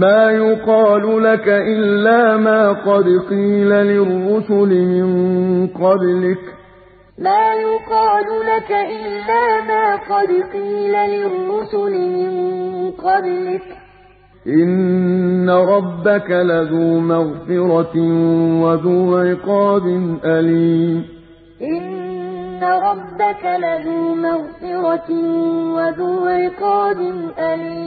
مَا يُقَالُ لَكَ إِلَّا مَا قَدْ قِيلَ لِلرُّسُلِ مِن قَبْلِكَ ۚ. مَا يُقَالُ لَكَ إِلَّا مَا قَدْ قِيلَ لِلرُّسُلِ مِن قَبْلِكَ ۚ. إِنَّ رَبَّكَ لَذُو مَغْفِرَةٍ وَذُو عِقَابٍ أَلِيمٍ. إِنَّ رَبَّكَ لَذُو مَغْفِرَةٍ وَذُو عِقَابٍ أَلِيمٍ.